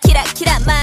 キラキラ前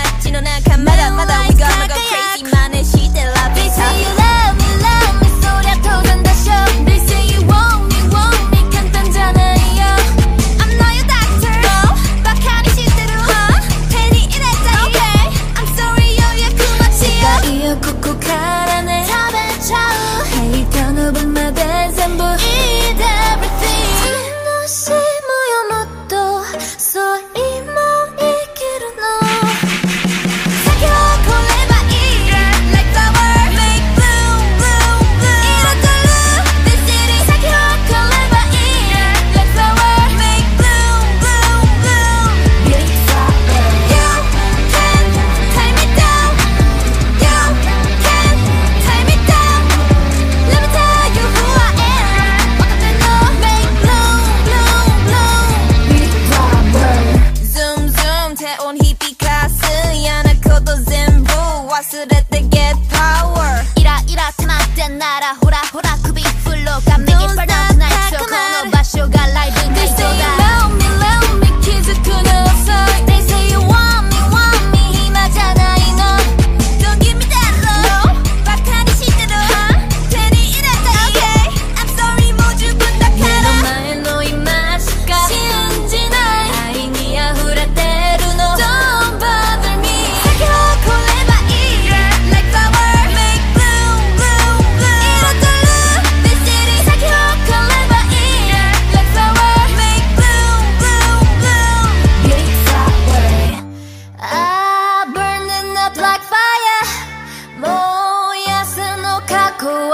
나라 호라 호라 그